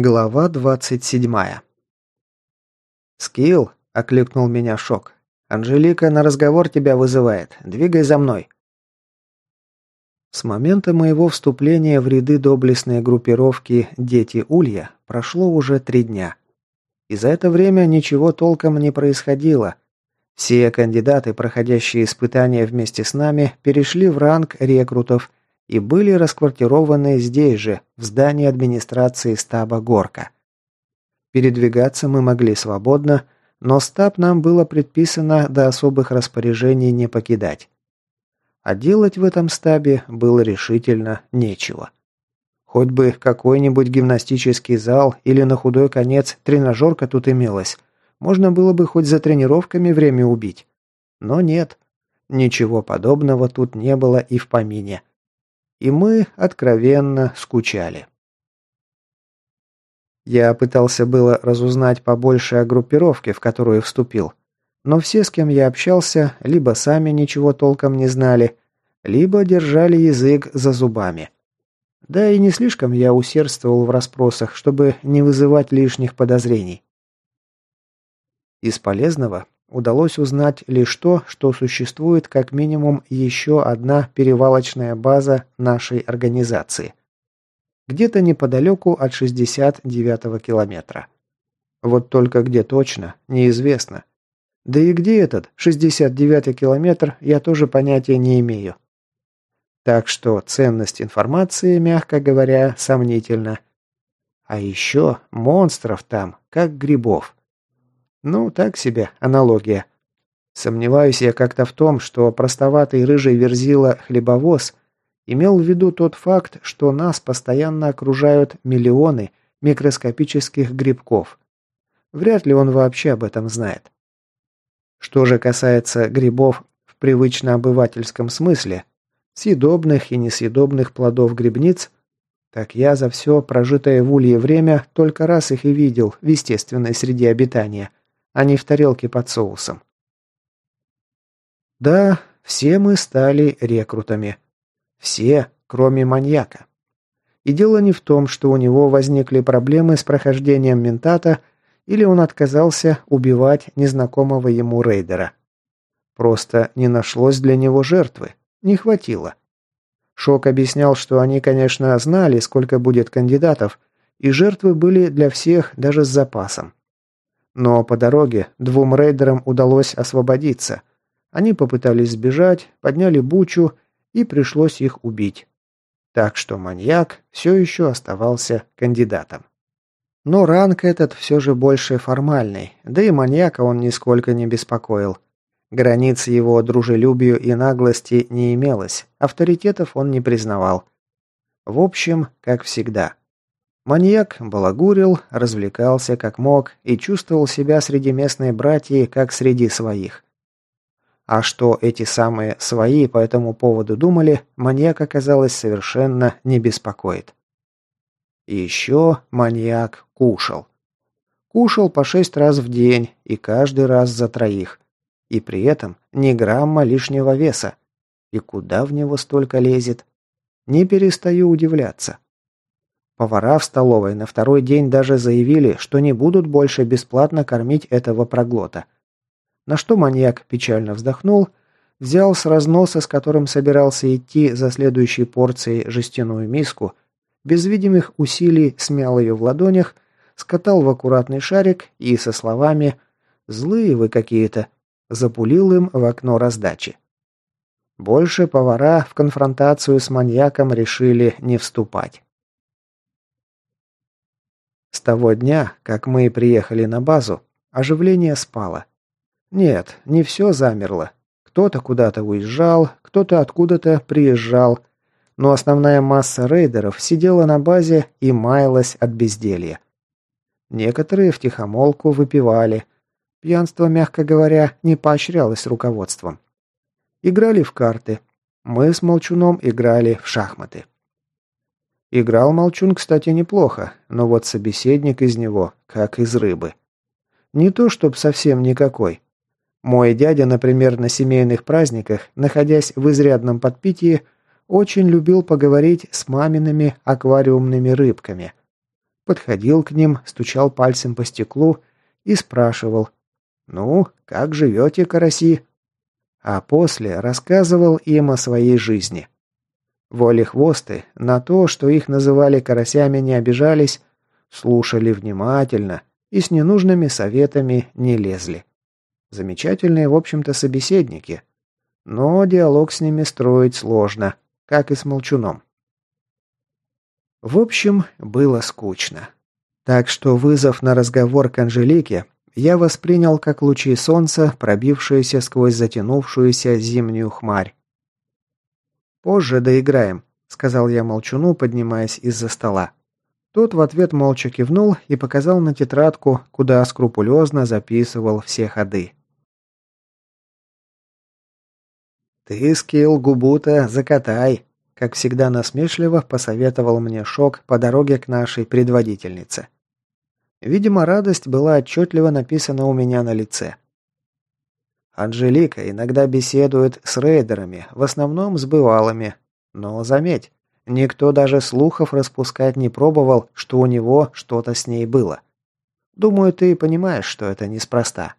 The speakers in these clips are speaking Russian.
Глава двадцать седьмая. «Скилл!» – окликнул меня Шок. «Анжелика на разговор тебя вызывает. Двигай за мной». С момента моего вступления в ряды доблестной группировки «Дети Улья» прошло уже три дня. И за это время ничего толком не происходило. Все кандидаты, проходящие испытания вместе с нами, перешли в ранг рекрутов и были расквартированы здесь же, в здании администрации стаба Горка. Передвигаться мы могли свободно, но стаб нам было предписано до особых распоряжений не покидать. А делать в этом стабе было решительно нечего. Хоть бы какой-нибудь гимнастический зал или на худой конец тренажерка тут имелась, можно было бы хоть за тренировками время убить. Но нет, ничего подобного тут не было и в помине и мы откровенно скучали. Я пытался было разузнать побольше о группировке, в которую вступил, но все, с кем я общался, либо сами ничего толком не знали, либо держали язык за зубами. Да и не слишком я усердствовал в расспросах, чтобы не вызывать лишних подозрений. Из полезного Удалось узнать лишь то, что существует как минимум еще одна перевалочная база нашей организации. Где-то неподалеку от 69-го километра. Вот только где точно, неизвестно. Да и где этот 69-й километр, я тоже понятия не имею. Так что ценность информации, мягко говоря, сомнительна. А еще монстров там, как грибов. Ну, так себе аналогия. Сомневаюсь я как-то в том, что простоватый рыжий верзила хлебовоз имел в виду тот факт, что нас постоянно окружают миллионы микроскопических грибков. Вряд ли он вообще об этом знает. Что же касается грибов в привычно-обывательском смысле, съедобных и несъедобных плодов грибниц, так я за все прожитое в улье время только раз их и видел в естественной среде обитания, а не в тарелке под соусом. Да, все мы стали рекрутами. Все, кроме маньяка. И дело не в том, что у него возникли проблемы с прохождением ментата или он отказался убивать незнакомого ему рейдера. Просто не нашлось для него жертвы, не хватило. Шок объяснял, что они, конечно, знали, сколько будет кандидатов, и жертвы были для всех даже с запасом. Но по дороге двум рейдерам удалось освободиться. Они попытались сбежать, подняли бучу, и пришлось их убить. Так что маньяк все еще оставался кандидатом. Но ранг этот все же больше формальный, да и маньяка он нисколько не беспокоил. Границ его дружелюбию и наглости не имелось, авторитетов он не признавал. В общем, как всегда. Маньяк балагурил, развлекался как мог и чувствовал себя среди местной братьи, как среди своих. А что эти самые «свои» по этому поводу думали, маньяк, оказалось, совершенно не беспокоит. Еще маньяк кушал. Кушал по шесть раз в день и каждый раз за троих. И при этом ни грамма лишнего веса. И куда в него столько лезет? Не перестаю удивляться. Повара в столовой на второй день даже заявили, что не будут больше бесплатно кормить этого проглота. На что маньяк печально вздохнул, взял с разноса, с которым собирался идти за следующей порцией жестяную миску, без видимых усилий смял ее в ладонях, скатал в аккуратный шарик и со словами «Злые вы какие-то» запулил им в окно раздачи. Больше повара в конфронтацию с маньяком решили не вступать. С того дня, как мы приехали на базу, оживление спало. Нет, не все замерло. Кто-то куда-то уезжал, кто-то откуда-то приезжал, но основная масса рейдеров сидела на базе и маялась от безделья. Некоторые втихомолку выпивали. Пьянство, мягко говоря, не поощрялось руководством. Играли в карты. Мы с Молчуном играли в шахматы. Играл Молчун, кстати, неплохо, но вот собеседник из него, как из рыбы. Не то, чтоб совсем никакой. Мой дядя, например, на семейных праздниках, находясь в изрядном подпитии, очень любил поговорить с мамиными аквариумными рыбками. подходил к ним, стучал пальцем по стеклу и спрашивал «Ну, как живете, караси?» А после рассказывал им о своей жизни. Воли-хвосты на то, что их называли карасями, не обижались, слушали внимательно и с ненужными советами не лезли. Замечательные, в общем-то, собеседники. Но диалог с ними строить сложно, как и с молчуном. В общем, было скучно. Так что вызов на разговор к Анжелике я воспринял как лучи солнца, пробившиеся сквозь затянувшуюся зимнюю хмарь. «Позже доиграем», — сказал я молчуну, поднимаясь из-за стола. Тот в ответ молча кивнул и показал на тетрадку, куда скрупулезно записывал все ходы. «Ты, Скилл, губу-то закатай», как всегда насмешливо посоветовал мне Шок по дороге к нашей предводительнице. Видимо, радость была отчетливо написана у меня на лице. Анжелика иногда беседует с рейдерами, в основном с бывалыми. Но заметь, никто даже слухов распускать не пробовал, что у него что-то с ней было. Думаю, ты понимаешь, что это неспроста.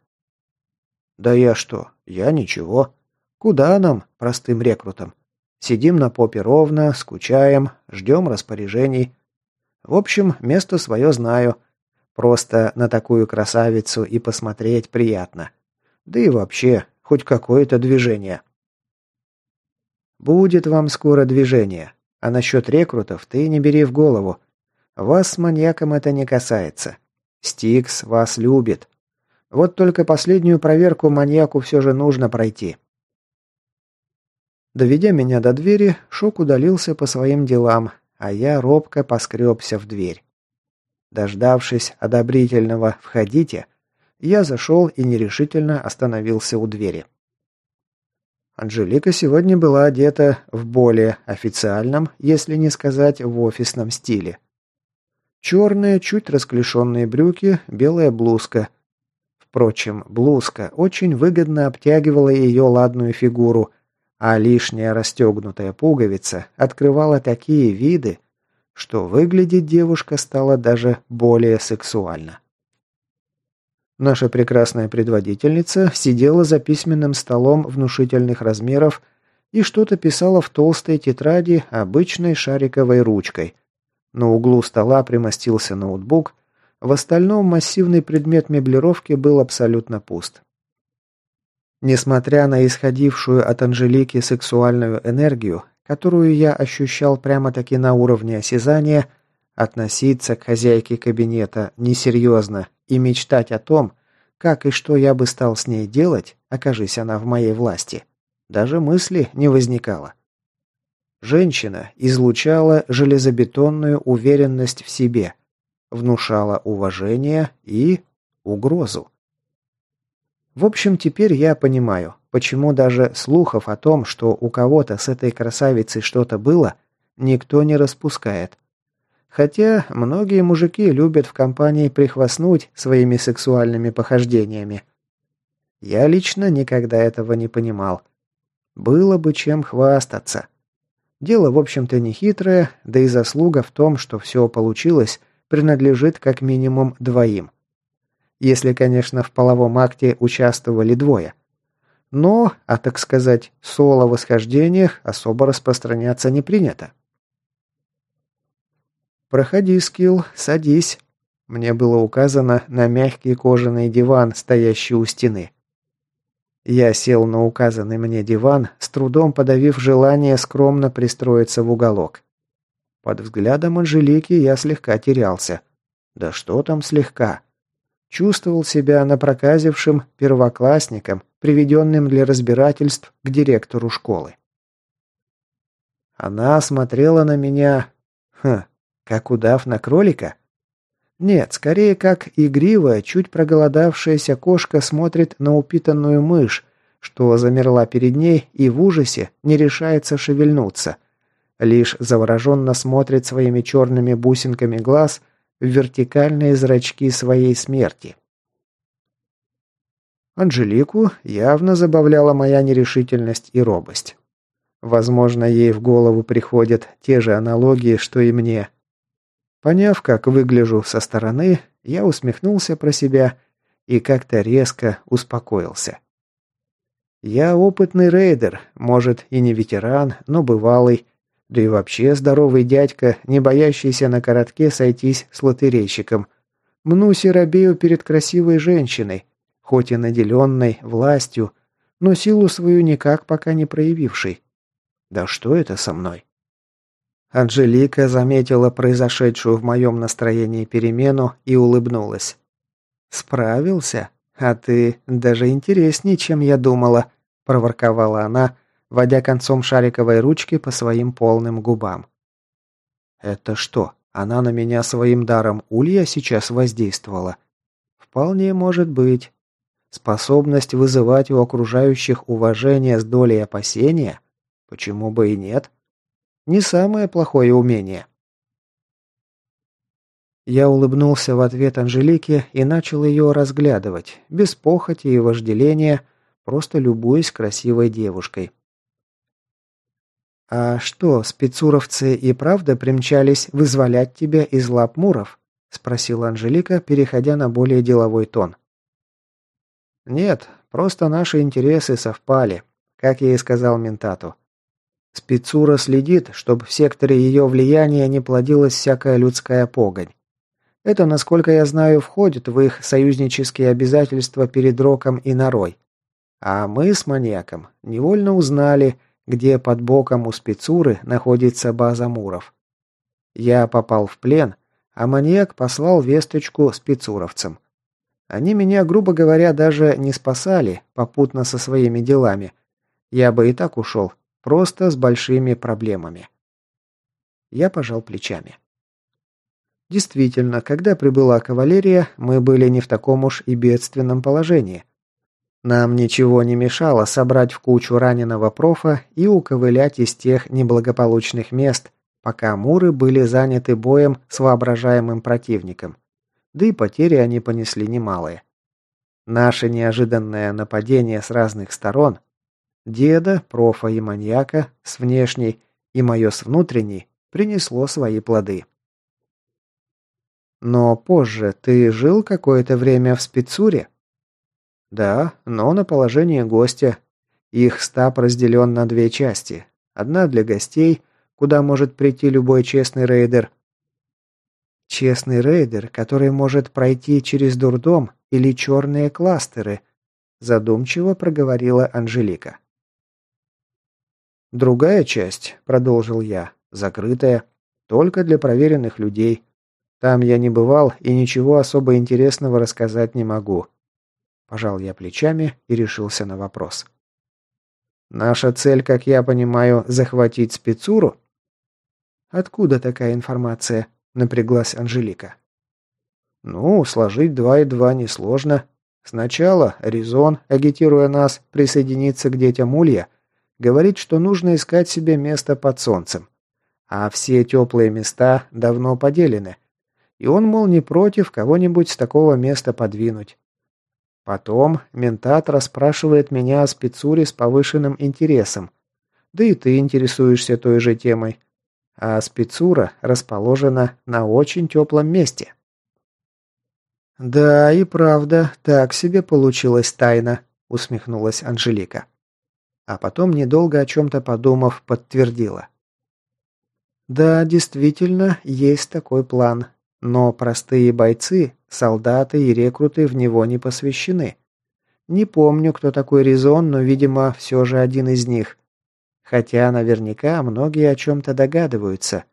Да я что? Я ничего. Куда нам, простым рекрутам? Сидим на попе ровно, скучаем, ждем распоряжений. В общем, место свое знаю. Просто на такую красавицу и посмотреть приятно. Да и вообще, хоть какое-то движение. Будет вам скоро движение. А насчет рекрутов ты не бери в голову. Вас с маньяком это не касается. Стикс вас любит. Вот только последнюю проверку маньяку все же нужно пройти. Доведя меня до двери, Шок удалился по своим делам, а я робко поскребся в дверь. Дождавшись одобрительного «входите», я зашел и нерешительно остановился у двери. Анжелика сегодня была одета в более официальном, если не сказать в офисном стиле. Черные, чуть расклешенные брюки, белая блузка. Впрочем, блузка очень выгодно обтягивала ее ладную фигуру, а лишняя расстегнутая пуговица открывала такие виды, что выглядеть девушка стала даже более сексуально. Наша прекрасная предводительница сидела за письменным столом внушительных размеров и что-то писала в толстой тетради обычной шариковой ручкой. На углу стола примостился ноутбук, в остальном массивный предмет меблировки был абсолютно пуст. Несмотря на исходившую от Анжелики сексуальную энергию, которую я ощущал прямо-таки на уровне осязания, относиться к хозяйке кабинета несерьезно и мечтать о том, как и что я бы стал с ней делать, окажись она в моей власти, даже мысли не возникало. Женщина излучала железобетонную уверенность в себе, внушала уважение и угрозу. В общем, теперь я понимаю, почему даже слухов о том, что у кого-то с этой красавицей что-то было, никто не распускает. Хотя многие мужики любят в компании прихвастнуть своими сексуальными похождениями. Я лично никогда этого не понимал. Было бы чем хвастаться. Дело, в общем-то, не хитрое, да и заслуга в том, что все получилось, принадлежит как минимум двоим. Если, конечно, в половом акте участвовали двое. Но, а так сказать, соло-восхождениях особо распространяться не принято. «Проходи, Скилл, садись». Мне было указано на мягкий кожаный диван, стоящий у стены. Я сел на указанный мне диван, с трудом подавив желание скромно пристроиться в уголок. Под взглядом Анжелики я слегка терялся. Да что там слегка? Чувствовал себя напроказившим первоклассником, приведенным для разбирательств к директору школы. Она смотрела на меня... Хм, как удав на кролика? Нет, скорее как игривая, чуть проголодавшаяся кошка смотрит на упитанную мышь, что замерла перед ней и в ужасе не решается шевельнуться. Лишь завороженно смотрит своими черными бусинками глаз в вертикальные зрачки своей смерти. Анжелику явно забавляла моя нерешительность и робость. Возможно, ей в голову приходят те же аналогии, что и мне. Поняв, как выгляжу со стороны, я усмехнулся про себя и как-то резко успокоился. Я опытный рейдер, может и не ветеран, но бывалый, да и вообще здоровый дядька, не боящийся на коротке сойтись с лотерейщиком. Мнусь и робею перед красивой женщиной, хоть и наделенной властью, но силу свою никак пока не проявившей. Да что это со мной? Анжелика заметила произошедшую в моем настроении перемену и улыбнулась. «Справился? А ты даже интереснее, чем я думала», – проворковала она, водя концом шариковой ручки по своим полным губам. «Это что, она на меня своим даром улья сейчас воздействовала?» «Вполне может быть. Способность вызывать у окружающих уважение с долей опасения? Почему бы и нет?» Не самое плохое умение. Я улыбнулся в ответ Анжелике и начал ее разглядывать, без похоти и вожделения, просто любуясь красивой девушкой. «А что, спецуровцы и правда примчались вызволять тебя из лап муров?» – спросила Анжелика, переходя на более деловой тон. «Нет, просто наши интересы совпали, как я и сказал Ментату. Спецура следит, чтобы в секторе ее влияния не плодилась всякая людская погонь. Это, насколько я знаю, входит в их союзнические обязательства перед Роком и Нарой. А мы с маньяком невольно узнали, где под боком у спецуры находится база Муров. Я попал в плен, а маньяк послал весточку спецуровцам. Они меня, грубо говоря, даже не спасали, попутно со своими делами. Я бы и так ушел, Просто с большими проблемами. Я пожал плечами. Действительно, когда прибыла кавалерия, мы были не в таком уж и бедственном положении. Нам ничего не мешало собрать в кучу раненого профа и уковылять из тех неблагополучных мест, пока муры были заняты боем с воображаемым противником. Да и потери они понесли немалые. Наше неожиданное нападение с разных сторон Деда, профа и маньяка с внешней и мое с внутренней принесло свои плоды. Но позже ты жил какое-то время в спецуре? Да, но на положение гостя. Их стаб разделен на две части. Одна для гостей, куда может прийти любой честный рейдер. Честный рейдер, который может пройти через дурдом или черные кластеры, задумчиво проговорила Анжелика. Другая часть, продолжил я, закрытая, только для проверенных людей. Там я не бывал и ничего особо интересного рассказать не могу. Пожал я плечами и решился на вопрос. Наша цель, как я понимаю, захватить спецуру? Откуда такая информация? Напряглась Анжелика. Ну, сложить два и два несложно. Сначала Резон, агитируя нас присоединиться к детям Улья, Говорит, что нужно искать себе место под солнцем. А все теплые места давно поделены. И он, мол, не против кого-нибудь с такого места подвинуть. Потом ментат расспрашивает меня о спецуре с повышенным интересом. Да и ты интересуешься той же темой. А спецура расположена на очень теплом месте. «Да, и правда, так себе получилась тайна», — усмехнулась Анжелика а потом, недолго о чем-то подумав, подтвердила. Да, действительно, есть такой план, но простые бойцы, солдаты и рекруты в него не посвящены. Не помню, кто такой Резон, но, видимо, все же один из них. Хотя наверняка многие о чем-то догадываются.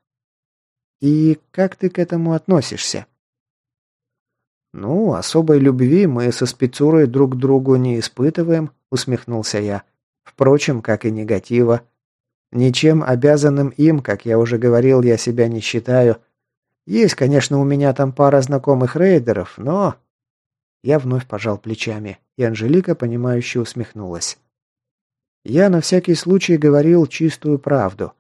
И как ты к этому относишься? «Ну, особой любви мы со спецурой друг к другу не испытываем», — усмехнулся я. Впрочем, как и негатива. Ничем обязанным им, как я уже говорил, я себя не считаю. Есть, конечно, у меня там пара знакомых рейдеров, но... Я вновь пожал плечами, и Анжелика, понимающе усмехнулась. Я на всякий случай говорил чистую правду.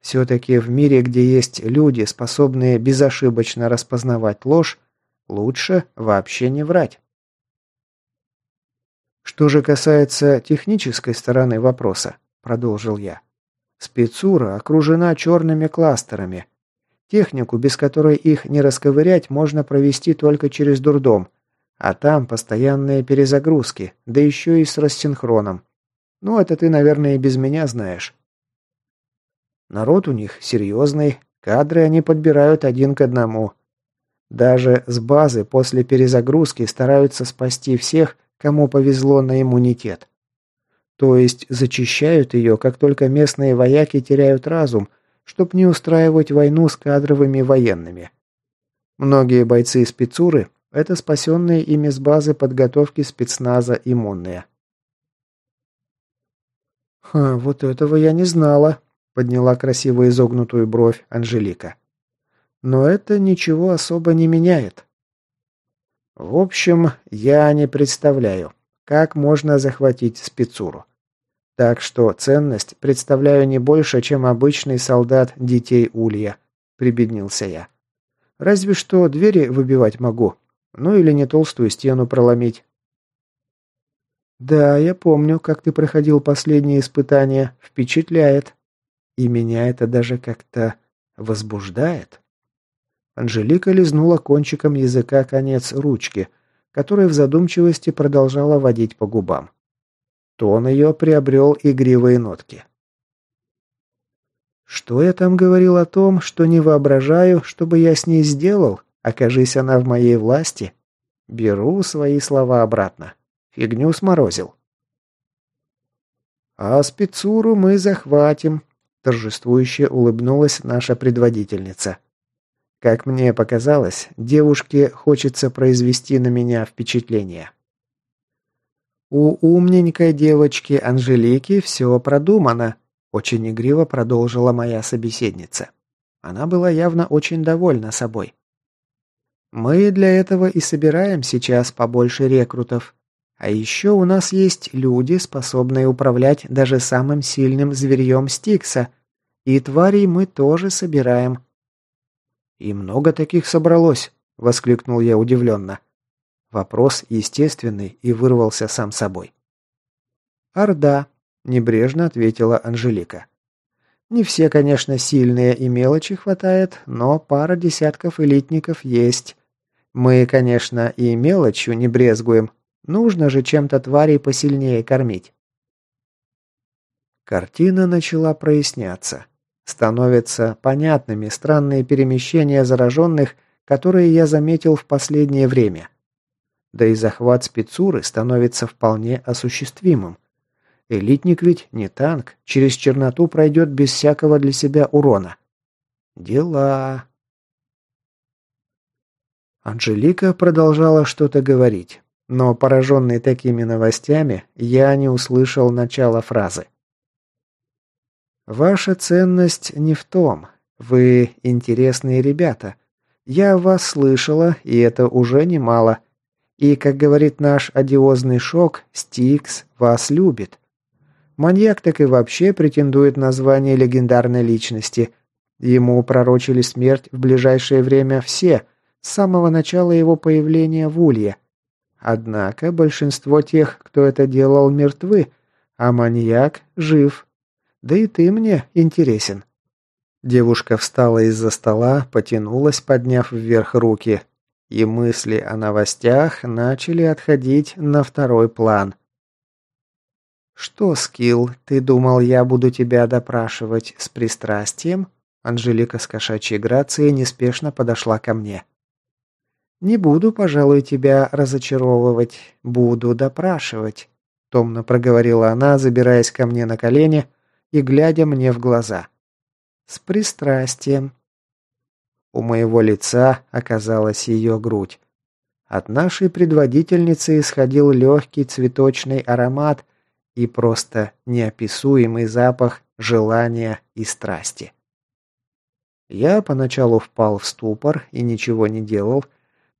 Все-таки в мире, где есть люди, способные безошибочно распознавать ложь, лучше вообще не врать. Что же касается технической стороны вопроса, продолжил я. Спецура окружена черными кластерами. Технику, без которой их не расковырять, можно провести только через дурдом. А там постоянные перезагрузки, да еще и с рассинхроном. Ну, это ты, наверное, и без меня знаешь. Народ у них серьезный, кадры они подбирают один к одному. Даже с базы после перезагрузки стараются спасти всех, кому повезло на иммунитет. То есть зачищают ее, как только местные вояки теряют разум, чтобы не устраивать войну с кадровыми военными. Многие бойцы спецуры – это спасенные ими с базы подготовки спецназа иммунные. «Ха, вот этого я не знала», – подняла красиво изогнутую бровь Анжелика. «Но это ничего особо не меняет». «В общем, я не представляю, как можно захватить спецуру. Так что ценность представляю не больше, чем обычный солдат детей Улья», – прибеднился я. «Разве что двери выбивать могу, ну или не толстую стену проломить, «Да, я помню, как ты проходил последние испытания. Впечатляет. И меня это даже как-то возбуждает». Анжелика лизнула кончиком языка конец ручки, которая в задумчивости продолжала водить по губам. Тон ее приобрел игривые нотки. «Что я там говорил о том, что не воображаю, чтобы я с ней сделал, окажись она в моей власти? Беру свои слова обратно. Фигню сморозил. «А спецуру мы захватим», – торжествующе улыбнулась наша предводительница. Как мне показалось, девушке хочется произвести на меня впечатление. «У умненькой девочки Анжелики все продумано», – очень игриво продолжила моя собеседница. Она была явно очень довольна собой. «Мы для этого и собираем сейчас побольше рекрутов. А еще у нас есть люди, способные управлять даже самым сильным зверьем Стикса. И тварей мы тоже собираем». «И много таких собралось?» – воскликнул я удивленно. Вопрос естественный и вырвался сам собой. «Орда», – небрежно ответила Анжелика. «Не все, конечно, сильные и мелочи хватает, но пара десятков элитников есть. Мы, конечно, и мелочью не брезгуем, Нужно же чем-то тварей посильнее кормить. Картина начала проясняться. Становятся понятными странные перемещения зараженных, которые я заметил в последнее время. Да и захват спецуры становится вполне осуществимым. Элитник ведь не танк, через черноту пройдет без всякого для себя урона. Дела. Анжелика продолжала что-то говорить. Но, пораженный такими новостями, я не услышал начала фразы. «Ваша ценность не в том. Вы интересные ребята. Я вас слышала, и это уже немало. И, как говорит наш одиозный шок, Стикс вас любит. Маньяк так и вообще претендует на звание легендарной личности. Ему пророчили смерть в ближайшее время все, с самого начала его появления в Улье. Однако большинство тех, кто это делал, мертвы, а маньяк жив. Да и ты мне интересен». Девушка встала из-за стола, потянулась, подняв вверх руки, и мысли о новостях начали отходить на второй план. «Что, Скилл, ты думал, я буду тебя допрашивать с пристрастием?» Анжелика с кошачьей грацией неспешно подошла ко мне. «Не буду, пожалуй, тебя разочаровывать. Буду допрашивать», — томно проговорила она, забираясь ко мне на колени и глядя мне в глаза. «С пристрастием». У моего лица оказалась ее грудь. От нашей предводительницы исходил легкий цветочный аромат и просто неописуемый запах желания и страсти. Я поначалу впал в ступор и ничего не делал,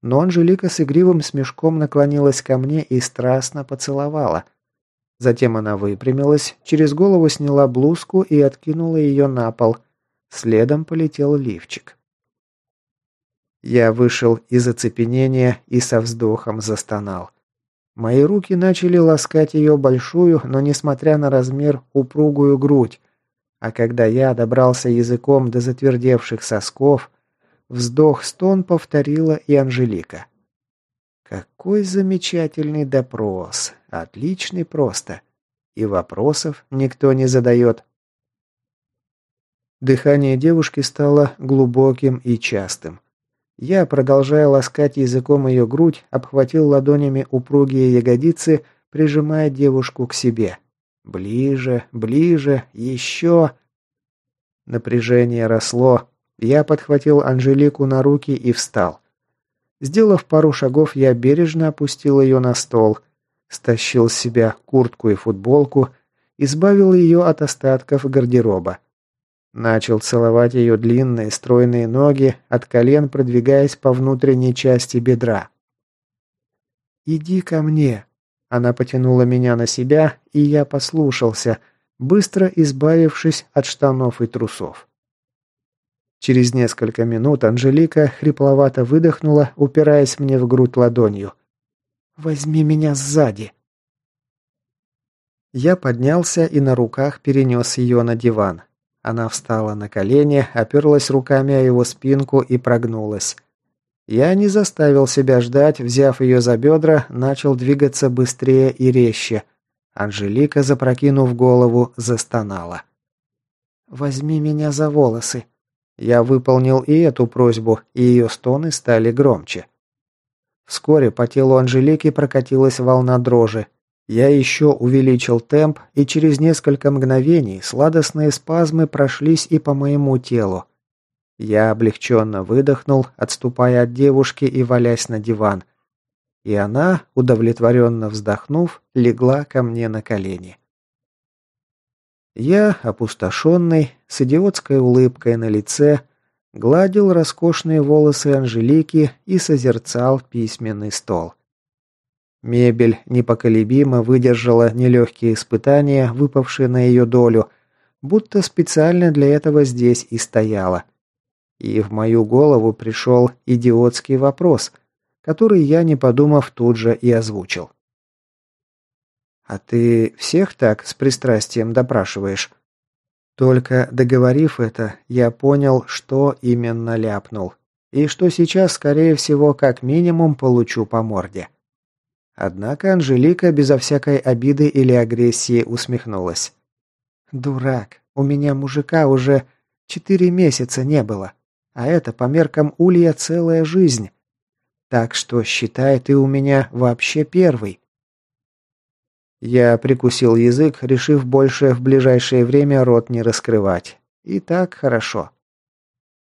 но Анжелика с игривым смешком наклонилась ко мне и страстно поцеловала. Затем она выпрямилась, через голову сняла блузку и откинула ее на пол. Следом полетел лифчик. Я вышел из оцепенения и со вздохом застонал. Мои руки начали ласкать ее большую, но, несмотря на размер, упругую грудь. А когда я добрался языком до затвердевших сосков, вздох-стон повторила и Анжелика. Какой замечательный допрос. Отличный просто. И вопросов никто не задает. Дыхание девушки стало глубоким и частым. Я, продолжая ласкать языком ее грудь, обхватил ладонями упругие ягодицы, прижимая девушку к себе. Ближе, ближе, еще. Напряжение росло. Я подхватил Анжелику на руки и встал. Сделав пару шагов, я бережно опустил ее на стол, стащил с себя куртку и футболку, избавил ее от остатков гардероба. Начал целовать ее длинные стройные ноги, от колен продвигаясь по внутренней части бедра. «Иди ко мне!» Она потянула меня на себя, и я послушался, быстро избавившись от штанов и трусов. Через несколько минут Анжелика хрипловато выдохнула, упираясь мне в грудь ладонью. «Возьми меня сзади!» Я поднялся и на руках перенес ее на диван. Она встала на колени, оперлась руками о его спинку и прогнулась. Я не заставил себя ждать, взяв ее за бедра, начал двигаться быстрее и резче. Анжелика, запрокинув голову, застонала. «Возьми меня за волосы». Я выполнил и эту просьбу, и ее стоны стали громче. Вскоре по телу Анжелики прокатилась волна дрожи, я еще увеличил темп, и через несколько мгновений сладостные спазмы прошлись и по моему телу. Я облегченно выдохнул, отступая от девушки и валясь на диван. И она, удовлетворенно вздохнув, легла ко мне на колени. Я, опустошенный, с идиотской улыбкой на лице, гладил роскошные волосы Анжелики и созерцал письменный стол. Мебель непоколебимо выдержала нелегкие испытания, выпавшие на ее долю, будто специально для этого здесь и стояла. И в мою голову пришел идиотский вопрос, который я, не подумав, тут же и озвучил. «А ты всех так с пристрастием допрашиваешь?» Только договорив это, я понял, что именно ляпнул, и что сейчас, скорее всего, как минимум получу по морде. Однако Анжелика безо всякой обиды или агрессии усмехнулась. «Дурак, у меня мужика уже четыре месяца не было, а это по меркам Улья целая жизнь. Так что считай, ты у меня вообще первый». Я прикусил язык, решив больше в ближайшее время рот не раскрывать. И так хорошо.